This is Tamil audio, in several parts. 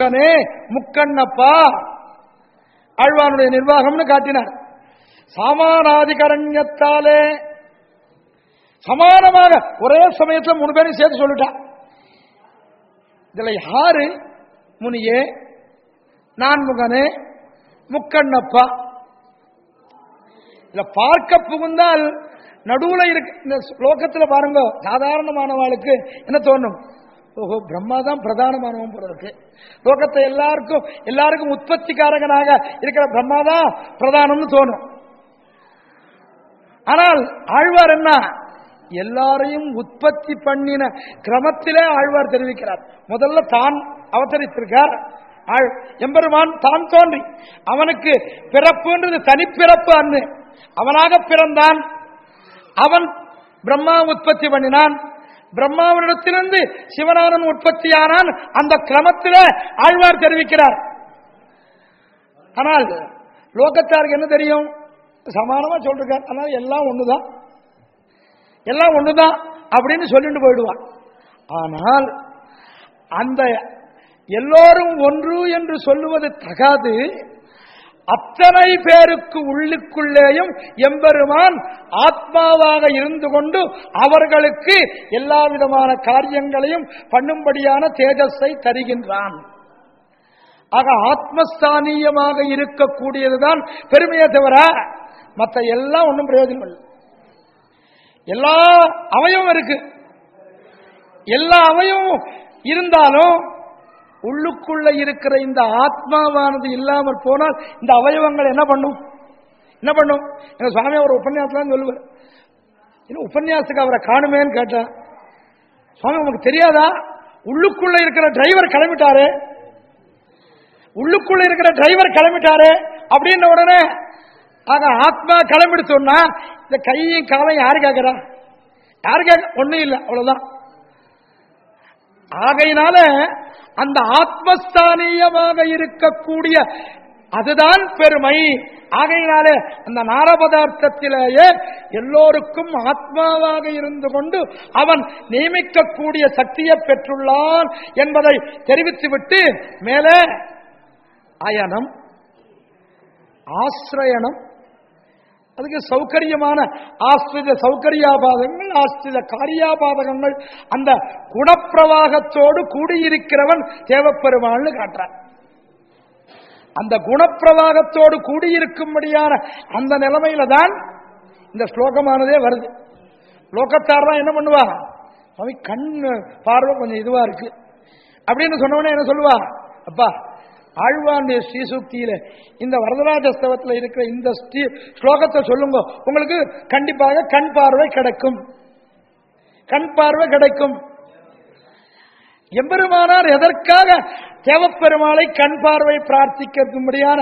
முக்கனே முக்கண்ணப்பா. ஆழ்வானுடைய நிர்வாகம்னு காட்டினார். சமானாதிகரண்யத்தாலே சமானமாக ஒரே சமயத்தில் மூணு பேரும் சேர்த்து சொல்லிட்டான் இதுல யாரு? முனியே நான்முகனே முக்கண்ணப்பா. இதுல பார்க்க புகுந்தால் நடுவுல இருக்கு இந்த ஸ்லோகத்துல பாருங்க சாதாரணமானவாளுக்கு என்ன தோணும்? ஓஹோ பிரம்மா தான் பிரதானமானவன் போல இருக்கு. லோகத்தை எல்லாருக்கும் எல்லாருக்கும் உற்பத்திக்காரகனாக இருக்கிற பிரம்மா தான் பிரதானம்னு தோணும். ஆனால் ஆழ்வார் என்ன? எல்லாரையும் உற்பத்தி பண்ணின கிரமத்திலே ஆழ்வார் தெரிவிக்கிறார். முதல்ல தான் அவதரித்திருக்கார். ஆழ்- எம்பெருமான் தான் தோன்றி அவனுக்கு பிறப்புன்றது தனிப்பிறப்பு அன்னு அவனாக பிறந்தான். அவன் பிரம்மா உற்பத்தி பண்ணினான். பிரம்மாவனிடத்திலிருந்து சிவனானன் உற்பத்தியானான். அந்த கிரமத்தில் ஆழ்வார் தெரிவிக்கிறார். ஆனால் லோகத்தாருக்கு என்ன தெரியும்? சமானமா சொல்றார். ஆனால் எல்லாம் ஒண்ணுதான். எல்லாம் ஒண்ணுதான் அப்படின்னு சொல்லிட்டு போயிடுவான். ஆனால் அந்த எல்லோரும் ஒன்று என்று சொல்லுவது தகாது. அத்தனை பேருக்கு உள்ளுக்குள்ளேயும் எம்பெருமான் ஆத்மாவாக இருந்து கொண்டு அவர்களுக்கு எல்லா விதமான காரியங்களையும் பண்ணும்படியான தேஜஸை தருகின்றான். ஆக ஆத்மஸ்தானியமாக இருக்கக்கூடியதுதான் பெருமையை தவிர மற்ற எல்லாம் ஒன்றும் பிரயோஜனம் இல்லை. எல்லா அவயவம் இருக்கு. எல்லா அவயவமும் இருந்தாலும் உள்ளுக்குள்ள இருக்கிற இந்த ஆத்மாவானது இல்லாமல் போனால் இந்த அவயவங்கள் என்ன பண்ணும்? என்ன பண்ணும்? எங்க சுவாமி அவர் உபன்யாசம் சொல்லுவார். என்ன உபன்யாசத்துக்கு அவரை காணுமேன்னு கேட்டேன் சுவாமி உங்களுக்கு தெரியாதா? உள்ளுக்குள்ள இருக்கிற டிரைவர் கிளம்பிட்டாரு. உள்ளுக்குள்ள இருக்கிற டிரைவர் கிளம்பிட்டாரு. அப்படின்ன உடனே ஆக ஆத்மா கிளம்பிடுச்சோன்னா இந்த கையும் காலையும் யாரு கேட்கிறா யாரு கேட்க ஒன்றும் இல்லை அவ்வளவுதான். ஆகையினால அந்த ஆத்மஸ்தானியமாக இருக்கக்கூடிய அதுதான் பெருமை. ஆகையினாலே அந்த நாரபதார்த்தத்திலேயே எல்லோருக்கும் ஆத்மாவாக இருந்து கொண்டு அவன் நியமிக்கக்கூடிய சக்தியை பெற்றுள்ளான் என்பதை தெரிவித்துவிட்டு மேலே அயனம் ஆசிரயணம் அதுக்கு சௌகரியமான ஆஸ்திரித சௌகரியாபாதகங்கள் ஆஸ்திரித காரியாபாதகங்கள் அந்த குணப்பிரவாகத்தோடு கூடியிருக்கிறவன் தேவப்பெருமாள்னு காட்டுறான் அந்த குணப்பிரவாகத்தோடு கூடியிருக்கும்படியான அந்த நிலைமையில தான் இந்த ஸ்லோகமானதே வருது. லோகத்தார் தான் என்ன பண்ணுவா? அவன் கண் பார்வை கொஞ்சம் இதுவா இருக்கு. அப்படின்னு சொன்னவனே என்ன சொல்லுவா? அப்பா ஆழ்வாண்டிய ஸ்ரீசுக்தியில இந்த வரதராஜஸ்தவத்தில் இருக்கிற இந்த ஸ்ரீ ஸ்லோகத்தை சொல்லுங்க. உங்களுக்கு கண்டிப்பாக கண் பார்வை கிடைக்கும். கண் பார்வை கிடைக்கும். எம்பெருமானார் எதற்காக தேவப்பெருமாளை கண் பார்வை பிரார்த்திக்கும்படியான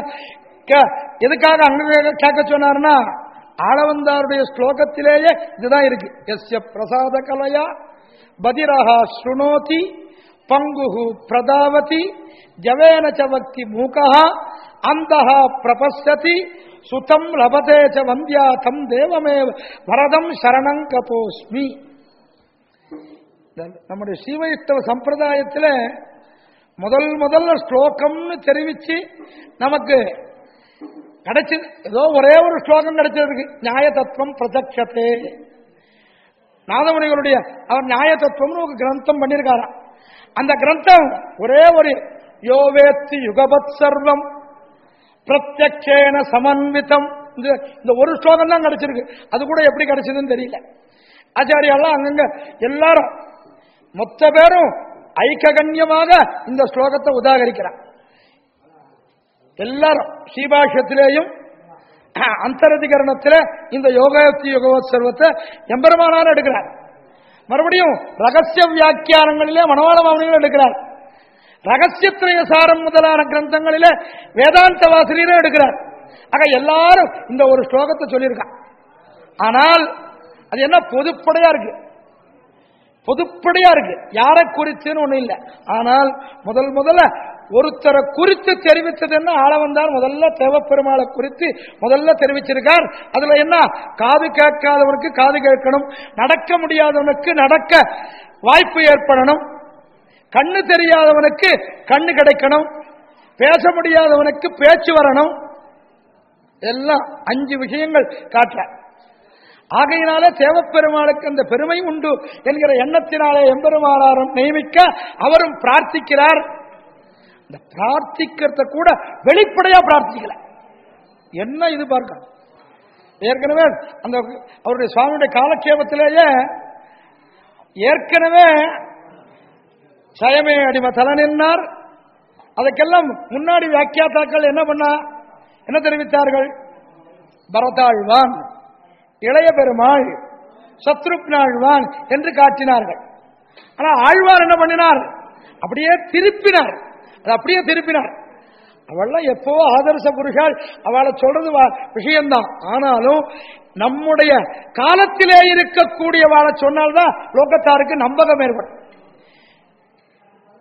எதுக்காக அங்க கேட்க சொன்னார்னா ஆளவந்தாருடைய ஸ்லோகத்திலேயே இதுதான் இருக்கு. எஸ்ய பிரசாத கலையா பதிரஹா ஸ்ருணோதி பங்குஹு பிரதாவதி ஜவேன வக்தி மூகா அந்தஹ பிரபசதி சுதம் லபதே ச வந்தியா தம் தேவமேவ வரதம் சரணங்கதோஸ்மி நம்முடைய சீவைஷ்டவ சம்பிரதாயத்தில் முதல் முதல்ல ஸ்லோகம்னு தெரிவிச்சு நமக்கு கிடைச்சி ஏதோ ஒரே ஒரு ஸ்லோகம் கிடைச்சிருக்கு. நியாய தத்துவம் பிரதட்சத்தே நாதமுனிகளுடைய அவர் நியாய தத்துவம்னு ஒரு கிரந்தம் பண்ணியிருக்காராம். அந்த கிரந்தம் ஒரே ஒரு யோவேத்தி யுகபத் சர்வம் பிரத்யக்ஷேன சமன்விதம். இந்த இந்த ஒரு ஸ்லோகம் தான் கிடைச்சிருக்கு. அது கூட எப்படி கிடைச்சதுன்னு தெரியல. ஆச்சாரியாலாம் அங்கங்க எல்லாரும் மொத்த பேரும் ஐக்ககண்யமாக இந்த ஸ்லோகத்தை உதாகரிக்கிறார். எல்லாரும் ஸ்ரீபாஷ்யத்திலேயும் அந்தரதிகரணத்தில் இந்த யோகத்தி யுகவத் சர்வத்தை எம்பெருமானார் எடுக்கிறார். மறுபடியும் ரகசிய வியாக்கியானங்களிலே மனவாள மாமனிகள் எடுக்கிறார். ரகசியத்திரய சாரம் முதலான கிரந்தங்களிலே வேதாந்த வாசிரியரும் எடுக்கிறார். ஆக எல்லாரும் இந்த ஒரு ஸ்லோகத்தை சொல்லியிருக்கான் ஆனால் அது என்ன பொதுப்படையா இருக்கு? பொதுப்படையா இருக்கு. யாரை குறிச்சுன்னு ஒண்ணு இல்லை. ஆனால் முதல் முதல்ல ஒருத்தரை குறித்து தெரிவித்தது என்ன? ஆளவந்தார் முதல்ல தேவப்பெருமாளை குறித்து முதல்ல தெரிவிச்சிருக்கார். அதுல என்ன? காது கேட்காதவனுக்கு காது கேட்கணும். நடக்க முடியாதவனுக்கு நடக்க வாய்ப்பு ஏற்படணும். கண்ணு தெரியாதவனுக்கு கண்ணு கிடைக்கணும். பேச முடியாதவனுக்கு பேச்சு வரணும். எல்லாம் அஞ்சு விஷயங்கள் காட்டுற. ஆகையினாலே தேவப்பெருமாளுக்கு அந்த பெருமை உண்டு என்கிற எண்ணத்தினாலே எம்பெருமானாரும் நியமிக்க அவரும் பிரார்த்திக்கிறார். இந்த பிரார்த்திக்கிறத கூட வெளிப்படையா பிரார்த்திக்கல. என்ன இது பார்க்க ஏற்கனவே அந்த அவருடைய சுவாமியுடைய காலக்ஷேபத்திலேயே ஏற்கனவே சயமே அடிம தலை நின்றார் அதுக்கெல்லாம் முன்னாடி வியாக்கியாத்தாக்கள் என்ன பண்ணா? என்ன தெரிவித்தார்கள்? பரதாழ்வான் இளைய பெருமாள் சத்ருக்னாழ்வான் என்று காட்டினார்கள். ஆனா ஆழ்வார் என்ன பண்ணினார்? அப்படியே திருப்பினார். அது அப்படியே திருப்பினார். அவள்லாம் எப்போ ஆதர்ச புருஷால் அவளை சொல்றது வா- விஷயம்தான். ஆனாலும் நம்முடைய காலத்திலே இருக்கக்கூடியவாளை சொன்னால்தான் லோகத்தாருக்கு நம்பகம் ஏற்படும்.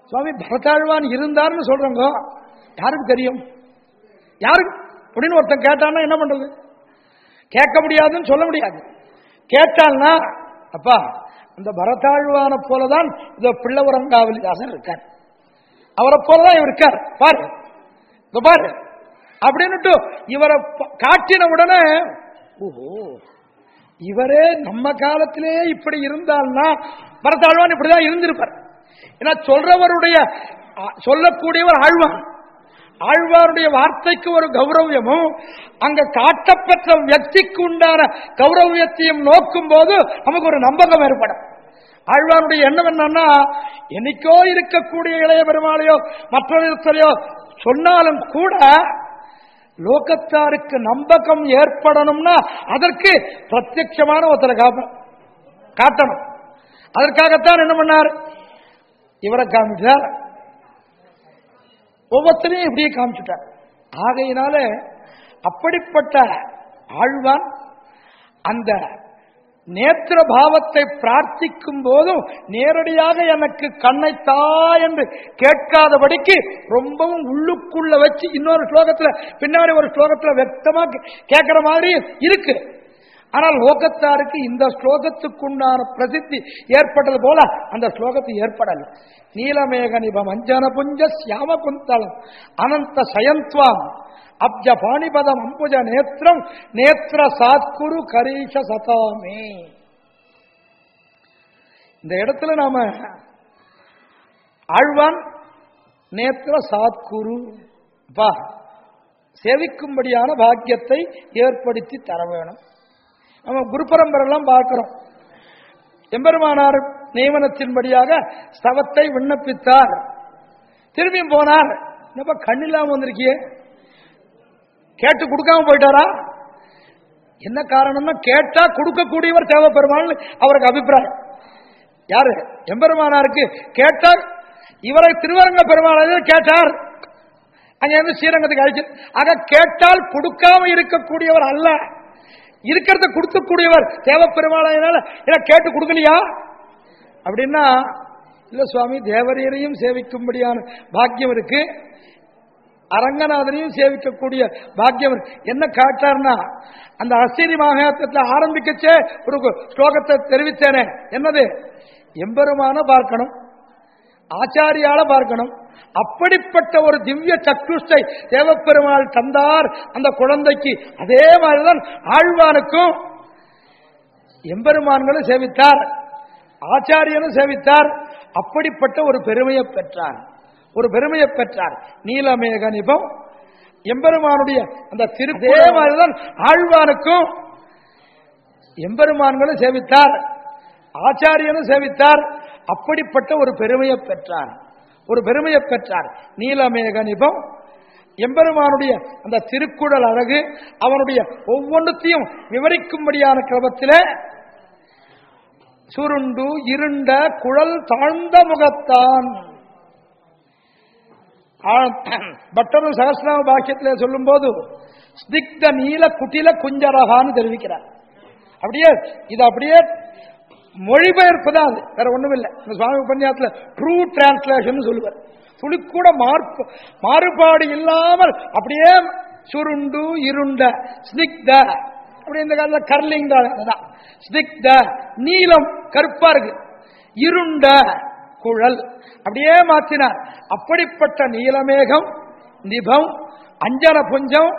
சுவாமி பரதாழ்வான் இருந்தார்னு சொல்றவங்க யாருக்கு தெரியும்? யாருக்கு? அப்படின்னு ஒருத்தன் கேட்டான்னா என்ன பண்றது? கேட்க முடியாதுன்னு சொல்ல முடியாது. கேட்டால்னா அப்பா அந்த பரதாழ்வான போலதான் இந்த பிள்ளவரங்காவலிதாசன் இருக்கார். அவரை போலதான் இவர் இருக்கார். பாரு. இந்த பாரு. அப்படின்னுட்டு இவரை காட்டின உடனே ஓஹோ இவரே நம்ம காலத்திலே இப்படி இருந்தால்னா பரதாழ்வான் இப்படிதான் இருந்திருப்பார். ஏன்னா சொல்றவருடைய சொல்லக்கூடியவர் ஆழ்வான் ஆழ்வாருடைய வார்த்தைக்கு ஒரு கௌரவியமும் அங்க காட்டப்பெற்ற வியக்திக்கு உண்டான கௌரவியத்தையும் நோக்கும் போது நமக்கு ஒரு நம்பகம் ஏற்படும். ஆழ்வாருடைய எண்ணம் என்னன்னா என்னைக்கோ இருக்கக்கூடிய இளைய பெருமாளையோ மற்றொருத்தரையோ சொன்னாலும் கூட லோகத்தாருக்கு நம்பகம் ஏற்படணும்னா அதற்கு பிரத்யட்சமான ஒருத்தரை காட்டணும். அதற்காகத்தான் என்ன பண்ணார்? இவரை காமிச்சார். ஒவ்வொருத்தரையும் இப்படியே காமிச்சுட்டார். ஆகையினால அப்படிப்பட்ட ஆழ்வான் அந்த நேத்திர பாவத்தை பிரார்த்திக்கும் போதும் நேரடியாக எனக்கு கண்ணைத்தா என்று கேட்காதபடிக்கு ரொம்பவும் உள்ளுக்குள்ள வச்சு இன்னொரு ஸ்லோகத்துல பின்னாடி ஒரு ஸ்லோகத்துல வெக்தமா கேட்கிற மாதிரி இருக்கு. ஆனால் லோகத்தாருக்கு இந்த ஸ்லோகத்துக்குண்டான பிரசித்தி ஏற்பட்டது போல அந்த ஸ்லோகத்து ஏற்படல. நீலமேக நிபம் அஞ்சன புஞ்ச சியாம குந்தளம் அனந்த சயந்த்வாம் அப்ஜ பாணிபதம் அம்புஜ நேத்திரம் நேத்திர சாத்குரு கரீஷ சதாமே. இந்த இடத்துல நாம ஆழ்வான் நேத்திர சாத்குரு பா சேவிக்கும்படியான பாக்கியத்தை ஏற்படுத்தி தர வேணும். நம்ம குரு பரம்பரெல்லாம் பார்க்கிறோம். எம்பெருமானார் நியமனத்தின்படியாக ஸ்தவத்தை விண்ணப்பித்தார். திரும்பியும் போனார். என்னப்பா கண்ணில்லாம வந்திருக்கியே? கேட்டு கொடுக்காம போயிட்டாரா? என்ன காரணம்னா கேட்டா கொடுக்கக்கூடியவர் தேவைப்பெருமாள் அவருக்கு அபிப்பிராயம். யாரு? எம்பெருமானாருக்கு கேட்டார். இவரை திருவரங்க பெருமாள் கேட்டார். அங்க இருந்து ஸ்ரீரங்கத்துக்கு அழைச்சு ஆக கேட்டால் கொடுக்காம இருக்கக்கூடியவர் அல்ல. இருக்கிறத கொடுக்கக்கூடியவர் தேவப்பெருமாளையினால ஏன்னா கேட்டு கொடுக்கலையா? அப்படின்னா இல்ல சுவாமி தேவரையரையும் சேவிக்கும்படியான பாக்கியம் இருக்கு. அரங்கநாதனையும் சேவிக்கக்கூடிய பாக்கியம் என்ன காட்டார்னா அந்த அஸ்திரி மகாத்தத்தில் ஆரம்பிக்கச்சே ஒரு ஸ்லோகத்தை தெரிவித்தேனே. என்னது? எம்பெருமான பார்க்கணும். ஆச்சாரியால பார்க்கணும். அப்படிப்பட்ட ஒரு திவ்ய சக்ருஷ்டை தேவப்பெருமாள் தந்தார். அந்த குழந்தைக்கு அதே மாதிரிதான் ஆழ்வானுக்கும் எம்பெருமான்களும் சேவித்தார். ஆச்சாரியனும் சேவித்தார். அப்படிப்பட்ட ஒரு பெருமையை பெற்றார். ஒரு பெருமையை பெற்றார். நீலமேக நிபம். எம்பெருமானுடைய அந்த திரு அதே மாதிரிதான் ஆழ்வானுக்கும் எம்பெருமான்களும் சேவித்தார். ஆச்சாரியனும் சேவித்தார். அப்படிப்பட்ட ஒரு பெருமையை பெற்றார். ஒரு பெருமையை பெற்றார். நீலமேக நிபம் எம்பெருமானுடைய அந்த திருக்குறள் அழகு அவனுடைய ஒவ்வொன்றத்தையும் விவரிக்கும்படியான கிரமத்தில் சுருண்டு இருண்ட குழல் தாழ்ந்த முகத்தான். பட்டரும் சகசிராம பாக்கியத்தில் சொல்லும் போது ஸ்திக்த நீல குட்டில குஞ்சரகான்னு தெரிவிக்கிறார். அப்படியே இது அப்படியே மொழிபெயர்ப்பு தான் அது வேற ஒண்ணும் இல்லை இந்த சுவாமி உபன்யாசத்துல ட்ரூ டிரான்ஸ்லேஷன் சொல்லுவார். துளி கூட மார்பு மாறுபாடு இல்லாமல் அப்படியே சுருண்டு இருண்ட ஸ்னிக்த அப்படி இந்த காலத்தில் கர்லிங் தான். அதுதான். ஸ்னிக்த நீலம் கருப்பா இருக்கு. இருண்ட குழல். அப்படியே மாற்றினார். அப்படிப்பட்ட நீலமேகம் நிபம் அஞ்சன புஞ்சம்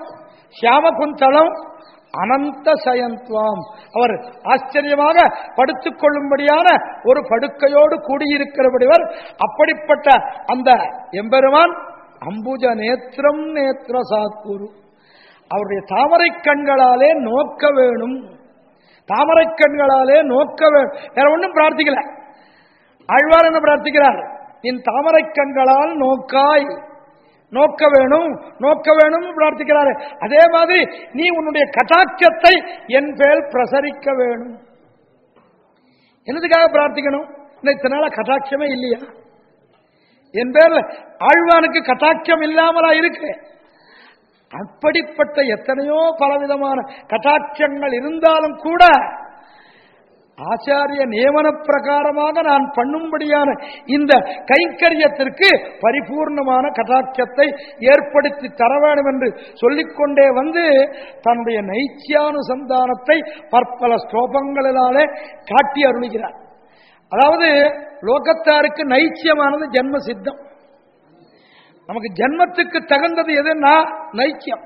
சியாமகுந்தளம் அனந்த சயந்த்வாம். அவர் ஆச்சரியமாக படுத்துக் கொள்ளும்படியான ஒரு படுக்கையோடு கூடியிருக்கிறபடிவர் அப்படிப்பட்ட அந்த எம்பெருமான் அம்புஜ நேத்திரம் நேத்திர சாக்குரு அவருடைய தாமரை கண்களாலே நோக்க வேணும். தாமரை கண்களாலே நோக்க வேணும் வேற ஒன்றும் பிரார்த்திக்கல. ஆழ்வார் என்ன பிரார்த்திக்கிறார்? என் தாமரை கண்களால் நோக்காய். நோக்க வேணும் நோக்க வேணும் பிரார்த்திக்கிறாரு. அதே மாதிரி நீ உன்னுடைய கட்டாட்சத்தை என் பேர் பிரசரிக்க வேணும். என்னதுக்காக பிரார்த்திக்கணும்? இத்தனை நாள கட்டாட்சமே இல்லையா? என் பேர்ல ஆழ்வானுக்கு கட்டாட்சம் இல்லாமலா இருக்கு. அப்படிப்பட்ட எத்தனையோ பலவிதமான கட்டாட்சங்கள் இருந்தாலும் கூட ஆச்சாரிய நியமன பிரகாரமாக நான் பண்ணும்படியான இந்த கைங்கரியத்திற்கு பரிபூர்ணமான கட்டாட்சத்தை ஏற்படுத்தி தர வேண்டும் என்று சொல்லிக்கொண்டே வந்து தன்னுடைய நைச்சியானுசந்தானத்தை பற்பல ஸ்லோகங்களினாலே காட்டி அருளுகிறார். அதாவது லோகத்தாருக்கு நைச்சியமானது ஜென்ம சித்தம் நமக்கு ஜென்மத்துக்கு தகுந்தது எதுன்னா நைச்சியம்.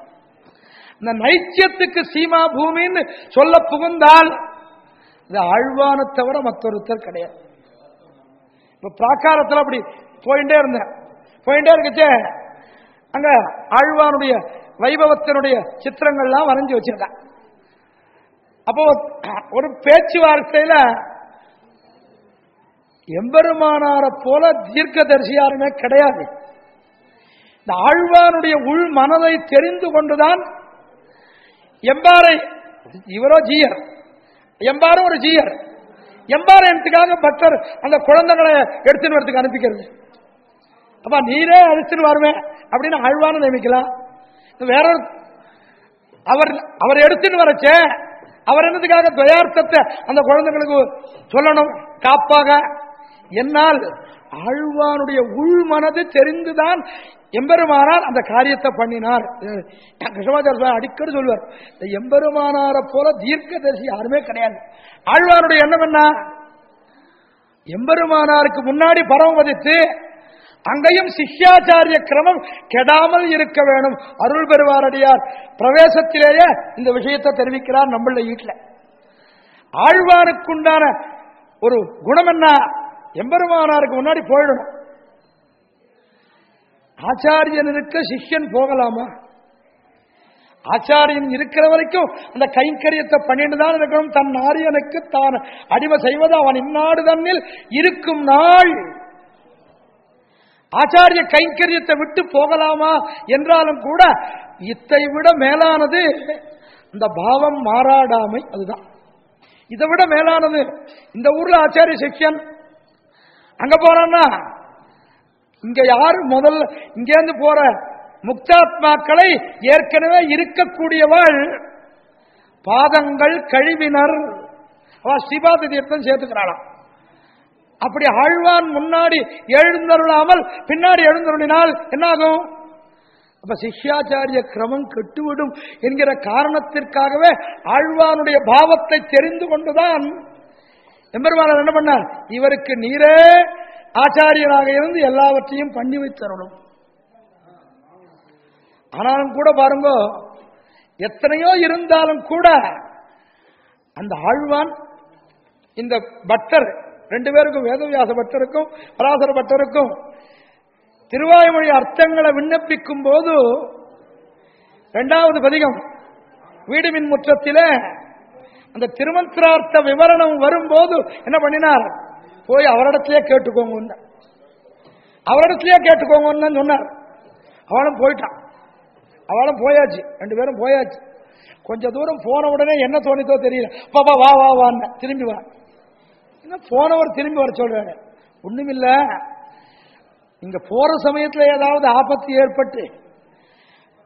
இந்த நைச்சியத்துக்கு சீமா பூமின்னு சொல்ல புகுந்தால் இது ஆழ்வான தவிர மற்றொருத்தர் கிடையாது. இப்ப பிராக்காரத்தில் அப்படி போயிட்டே இருந்தேன். போயிட்டே இருக்கச்சே அங்க ஆழ்வானுடைய வைபவத்தினுடைய சித்திரங்கள்லாம் வரைஞ்சி வச்சிருந்தேன் அப்போ ஒரு பேச்சுவார்த்தையில எம்பெருமானார போல தீர்க்கதரிசி யாருமே கிடையாது. இந்த ஆழ்வானுடைய உள் மனதை தெரிந்து கொண்டுதான் எம்பாரை இவரோ ஜீயர். எம்பாரும் ஒரு ஜீயர். எம்பாரத்துக்காக பக்தர் அந்த குழந்தைகளை எடுத்துன்னு வரதுக்கு அனுப்பிக்கிறது? அப்ப நீரே அழைச்சிட்டு வருவேன் அப்படின்னு ஆழ்வான நியமிக்கலாம் வேற அவர் அவர் எடுத்துன்னு வரச்சே அவர் என்னதுக்காக துயார்த்தத்தை அந்த குழந்தைகளுக்கு சொல்லணும்? காப்பாக. என்னால் ஆழ்வானுடைய உள் மனது தெரிந்துதான் எம்பெருமானார் அந்த காரியத்தை பண்ணினார். கிருஷ்ணமாச்சார அடிக்கடி சொல்வார் இந்த எம்பெருமானார போல தீர்க்கதரிசி யாருமே கிடையாது. ஆழ்வாருடைய எண்ணம் என்ன? எம்பெருமானாருக்கு முன்னாடி பரமபதித்து அங்கேயும் சிஷ்யாச்சாரிய கிரமம் கெடாமல் இருக்க வேணும். அருள் பெறுவாரடியார். பிரவேசத்திலேயே இந்த விஷயத்தை தெரிவிக்கிறார் நம்மள வீட்டில் ஆழ்வானுக்குண்டான ஒரு குணம் என்ன? எம்பெருமானாருக்கு முன்னாடி போயிடணும். ஆச்சாரியன் இருக்க சிஷ்யன் போகலாமா? ஆச்சாரியன் இருக்கிற வரைக்கும் அந்த கைங்கரியத்தை பண்ணிட்டு தான் இருக்கணும். தன் ஆரியனுக்கு தான் அடிமை செய்வது அவன் இந்நாடு தன்னில் இருக்கும் நாள். ஆச்சாரிய கைங்கரியத்தை விட்டு போகலாமா என்றாலும் கூட இத்தை விட மேலானது இந்த பாவம் மாறாடாமை அதுதான். இதை விட மேலானது இந்த ஊர்ல ஆச்சாரிய சிஷ்யன். அங்க போறான்னா இங்க யாரு முதல் இங்கேருந்து போற முக்தாத்மாக்களை ஏற்கனவே இருக்கக்கூடியவள் பாதங்கள் கழிவினர். அவ ஸ்ரீபாத தீர்த்தம் சேர்த்துக்கிறாளாம். அப்படி ஆழ்வான் முன்னாடி எழுந்தருளாமல் பின்னாடி எழுந்தருளினால் என்னாகும்? அப்ப சிஷ்யாச்சாரிய கிரமம் கெட்டுவிடும் என்கிற காரணத்திற்காகவே ஆழ்வானுடைய பாவத்தை தெரிந்து கொண்டுதான் எம்பெருமானார் என்ன பண்ணார்? இவருக்கு நீரே ஆச்சாரியனாக இருந்து எல்லாவற்றையும் பண்ணி வைத்தரணும் ஆனாலும் கூட பாருங்க எத்தனையோ இருந்தாலும் கூட அந்த ஆழ்வான் இந்த பட்டர் ரெண்டு பேருக்கும் வேதவியாச பட்டருக்கும் பராசர பட்டருக்கும் திருவாய்மொழி அர்த்தங்களை விண்ணப்பிக்கும் போது இரண்டாவது பதிகம் வீடு மின் முற்றத்திலே அந்த திருமந்திரார்த்த விவரணம் வரும்போது என்ன பண்ணினார்? போய் அவரிடத்திலே கேட்டுக்கோங்க அவரிடத்திலே கேட்டுக்கோங்கன்னு சொன்னார். அவளும் போயிட்டான். அவளும் போயாச்சு. ரெண்டு பேரும் போயாச்சு. கொஞ்ச தூரம் போன உடனே என்ன தோணித்தோ தெரியல. பாப்பா வா வா வான்னு திரும்பி வா. என்ன போனவர் திரும்பி வர சொல்றாரு. ஒண்ணுமில்ல. இங்க போற சமயத்துல ஏதாவது ஆபத்து ஏற்பட்டு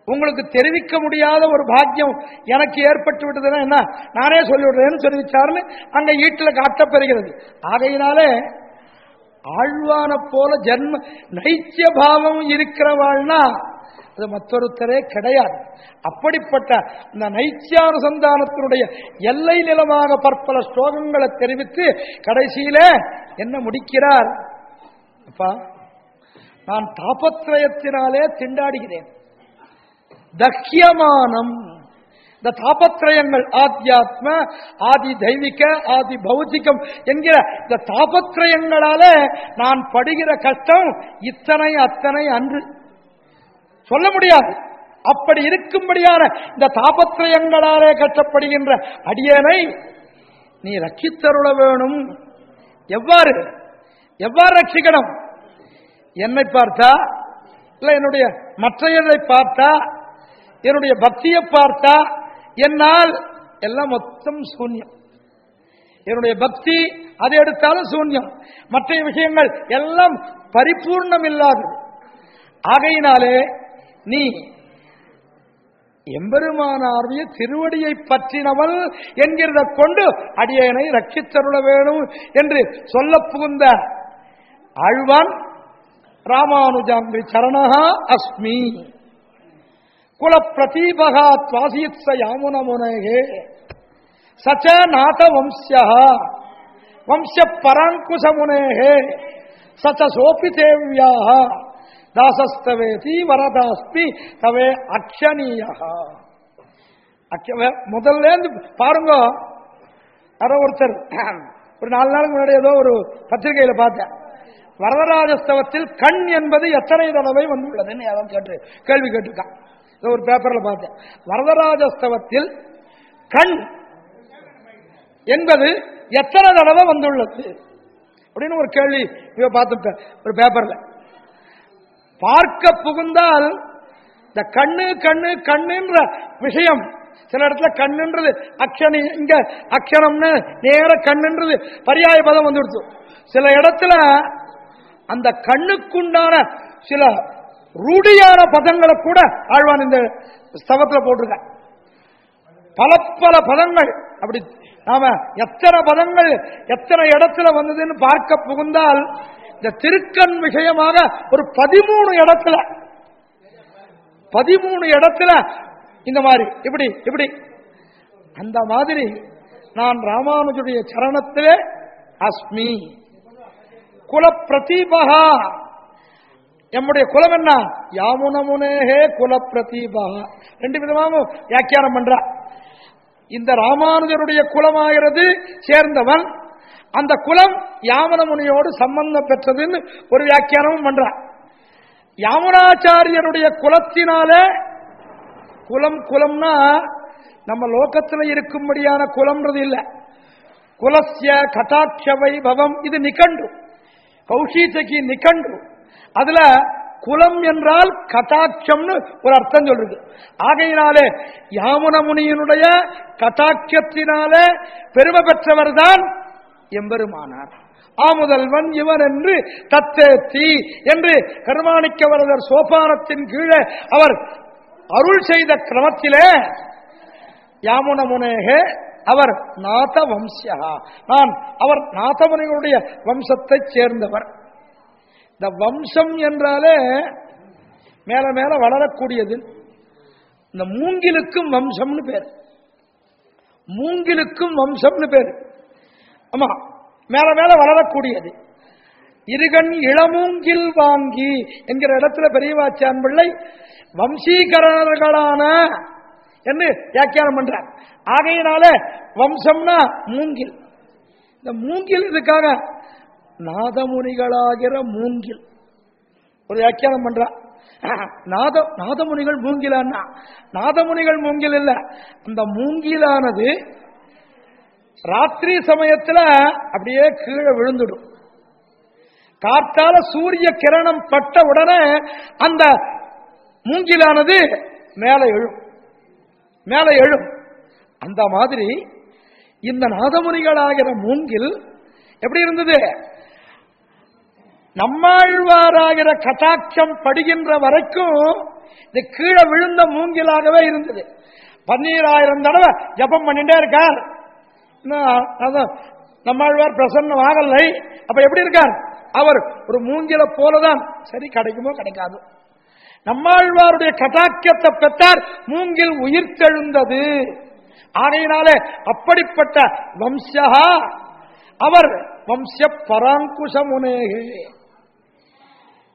உங்களுக்கு தெரிவிக்க முடியாத ஒரு பாக்கியம் எனக்கு ஏற்பட்டு விட்டதுன்னா என்ன? நானே சொல்லிவிடுறேன்னு தெரிவிச்சாருன்னு அங்க ஈட்டில் காட்டப்பெறுகிறது ஆகையினாலே ஆழ்வான போல ஜென்ம நைத்திய பாவம் இருக்கிறவாள்னா அது மற்றொருத்தரே கிடையாது. அப்படிப்பட்ட இந்த நைத்தியானுசந்தானத்தினுடைய எல்லை நிலமாக பற்பல ஸ்லோகங்களை தெரிவித்து கடைசியில என்ன முடிக்கிறார்? அப்பா நான் தாபத்ரயத்தினாலே திண்டாடுகிறேன். தக்கியமானம் இந்த தாபத்ரயங்கள் ஆத்தியாத்ம ஆதி தெய்வீக ஆதி பௌத்திகம் என்கிற இந்த தாபத்ரயங்களால நான் படுகிற கஷ்டம் இத்தனை அத்தனை அன்று. சொல்ல முடியாது. அப்படி இருக்கும்படியான இந்த தாபத்ரயங்களாலே கட்டப்படுகின்ற அடியனை நீ ரட்சித்தருள வேணும். எவ்வாறு? எவ்வாறு ரட்சிக்கணும்? என்னை பார்த்தா இல்ல என்னுடைய மற்றையதை பார்த்தா என்னுடைய பக்தியை பார்த்தா என்னால் எல்லாம் மொத்தம் சூன்யம். என்னுடைய பக்தி அதை எடுத்தாலும் சூன்யம். மற்ற விஷயங்கள் எல்லாம் பரிபூர்ணம் இல்லாது ஆகையினாலே நீ எம்பெருமானாருடைய திருவடியை பற்றினவள் என்கிறத கொண்டு அடியனை ரட்சித்தருள வேணும் என்று சொல்ல புகுந்த ஆழ்வான் ராமானுஜாம்பி சரணா அஸ்மி. குல பிரதீபகா துவாசியத்ஸ யாமுன முனகே சச்ச நாத வம்சிய வம்ச பராங்குஷ முனேகே சச்ச சோபி தேவியா தாசஸ்தவேதி வரதாஸ்மி தவே அக்ஷணீய முதல்ல இருந்து பாருங்க. யாரோ ஒருத்தர் ஒரு நாலு நாளுக்கு முன்னாடி ஏதோ ஒரு பத்திரிகையில பார்த்தேன். வரதராஜஸ்தவத்தில் கண் என்பது எத்தனை தடவை வந்துள்ளதுன்னு யாரும் கேட்டு கேள்வி கேட்டிருக்கான். ஒரு பேப்பர்ல பார்த்தேன். வரதராஜஸ்தவத்தில் கண் என்பது எத்தனை தடவை வந்துள்ளது? அப்படின்னு ஒரு கேள்வி இவ பார்த்துட்டேன் ஒரு பேப்பர்ல. பார்க்க புகுந்தால் இந்த கண்ணு கண்ணு கண்ணுன்ற விஷயம் சில இடத்துல கண்ணுன்றது அக்ஷனி இங்க அக்ஷரம்னு நேர கண்ணுன்றது பரியாய பதம் வந்துடுச்சு சில இடத்துல அந்த கண்ணுக்குண்டான சில ரூடியான பதங்களை கூட ஆழ்வான் இந்த ஸ்தவத்தில் போட்டிருக்க பல பல பதங்கள். அப்படி நாம எத்தனை பதங்கள் எத்தனை இடத்துல வந்ததுன்னு பார்க்க புகுந்தால் இந்த திருக்கண் விஷயமாக ஒரு பதிமூணு இடத்துல பதிமூணு இடத்துல இந்த மாதிரி இப்படி இப்படி. அந்த மாதிரி நான் ராமானுஜுடைய சரணத்திலே அஸ்மி. குல பிரதீபகா எம்முடைய குலம் என்ன? யாமுனமுனேகே குல பிரதீபா ரெண்டு விதமாகவும் வியாக்கியானம் பண்ற. இந்த ராமானுஜருடைய குலமாகிறது சேர்ந்தவன் அந்த குலம் யாமன முனியோடு சம்பந்தம் பெற்றதுன்னு ஒரு வியாக்கியானமும் பண்ற. யாமுனாச்சாரியருடைய குலத்தினால குலம் குலம்னா நம்ம லோகத்தில் இருக்கும்படியான குலம்ன்றது இல்லை. குலசிய கட்டாட்ச வைபவம் இது நிகண்டு. கௌஷீசகி நிகண்டு. அதுல குலம் என்றால் கட்டாட்சம்னு ஒரு அர்த்தம் சொல்றது. ஆகையினாலே யாமுன முனியினுடைய கட்டாட்சத்தினாலே பெருமை பெற்றவர் தான் எம்பெருமானார். ஆமுதல்வன் இவன் என்று தத்தேத்தி என்று கருமாணிக்க வரதர் சோபானத்தின் கீழே அவர் அருள் செய்த கிரமத்திலே யாமுனமுனேகே அவர் நாத வம்சா நான் அவர் நாதமுனிகளுடைய வம்சத்தைச் சேர்ந்தவர். இந்த வம்சம் என்றாலே மேல மேல வளரக்கூடியது. இந்த மூங்கிலுக்கும் வம்சம்னு பேர். மூங்கிலுக்கும் வம்சம்னு பேர். ஆமா மேல மேல வளரக்கூடியது. இருகண் இளமூங்கில் வாங்கி என்கிற இடத்துல பெரியவாச்சான் பிள்ளை வம்சீகரர்களான என்று வியாக்கியானம் பண்ற ஆகையினால வம்சம்னா மூங்கில். இந்த மூங்கில் இதுக்காக நாதமுனிகளாகிற மூங்கில். ஒரு வியாக்கியானம் பண்றான் நாத நாதமுனிகள் மூங்கிலான்னா நாதமுனிகள் மூங்கில் இல்ல. அந்த மூங்கிலானது ராத்திரி சமயத்துல அப்படியே கீழே விழுந்துடும். காற்றால சூரிய கிரணம் பட்ட உடனே அந்த மூங்கிலானது மேலே எழும். மேலே எழும். அந்த மாதிரி இந்த நாதமுனிகளாகிற மூங்கில் எப்படி இருந்தது? நம்மாழ்வாராகிற கட்டாட்சம் படுகின்ற வரைக்கும் இது கீழே விழுந்த மூங்கிலாகவே இருந்தது. பன்னீராயிரம் தடவை ஜபம் பண்ணிட்டே இருக்கார். நம்மாழ்வார் பிரசன்னம் ஆகலை. அப்ப எப்படி இருக்கார்? அவர் ஒரு மூங்கில போலதான். சரி கிடைக்குமோ கிடைக்காது. நம்மாழ்வாருடைய கட்டாக்கியத்தை பெற்றார். மூங்கில் உயிர்த்தெழுந்தது ஆகையினாலே அப்படிப்பட்ட வம்சா அவர் வம்ச பராங்குஷ முனேகே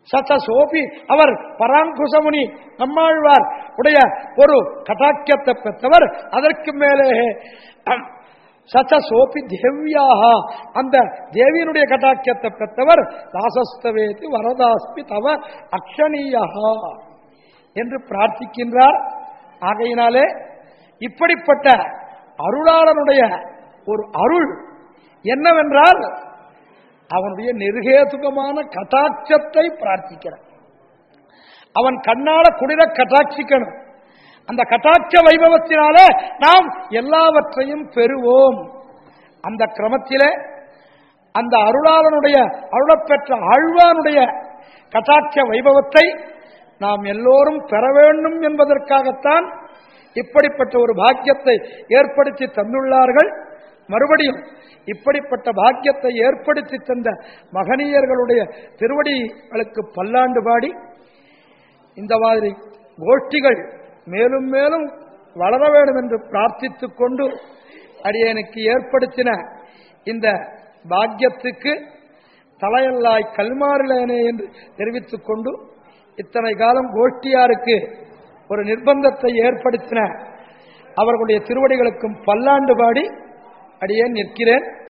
சச சோபி அவர் பராங்குசமுனி நம்மாழ்வார். உடைய ஒரு கட்டாக்கியத்தை பெற்றவர் அதற்கு மேலே சச்ச சோபி தேவியாக அந்த தேவியினுடைய கட்டாக்கியத்தை பெற்றவர் தாசஸ்தவேதி வரதாஸ்மி தவ அக்ஷணீயா என்று பிரார்த்திக்கின்றார். ஆகையினாலே இப்படிப்பட்ட அருளாளனுடைய ஒரு அருள் என்னவென்றால் அவனுடைய நிர்கேதுகமான கட்டாட்சத்தை பிரார்த்திக்கிறான். அவன் கண்ணால குடிர கட்டாட்சிக்கணும் அந்த கட்டாட்ச வைபவத்தினால நாம் எல்லாவற்றையும் பெறுவோம். அந்த கிரமத்தில அந்த அருளாளனுடைய அருளப்பெற்ற ஆழ்வானுடைய கட்டாட்ச வைபவத்தை நாம் எல்லோரும் பெற வேண்டும் என்பதற்காகத்தான் இப்படிப்பட்ட ஒரு பாக்கியத்தை ஏற்படுத்தி தந்துள்ளார்கள். மறுபடியும் இப்படிப்பட்ட பாக்கியத்தை ஏற்படுத்தி தந்த மகனீயர்களுடைய திருவடிகளுக்கு பல்லாண்டு பாடி இந்த மாதிரி கோஷ்டிகள் மேலும் மேலும் வளர வேண்டும் என்று பிரார்த்தித்துக் கொண்டு அடியனுக்கு ஏற்படுத்தின இந்த பாக்கியத்துக்கு தலையல்லாய் கல்மாறிலேனே என்று தெரிவித்துக் கொண்டு இத்தனை காலம் கோஷ்டியாருக்கு ஒரு நிர்பந்தத்தை ஏற்படுத்தின அவர்களுடைய திருவடிகளுக்கும் பல்லாண்டு பாடி அடியேன் நிற்கிறேன்.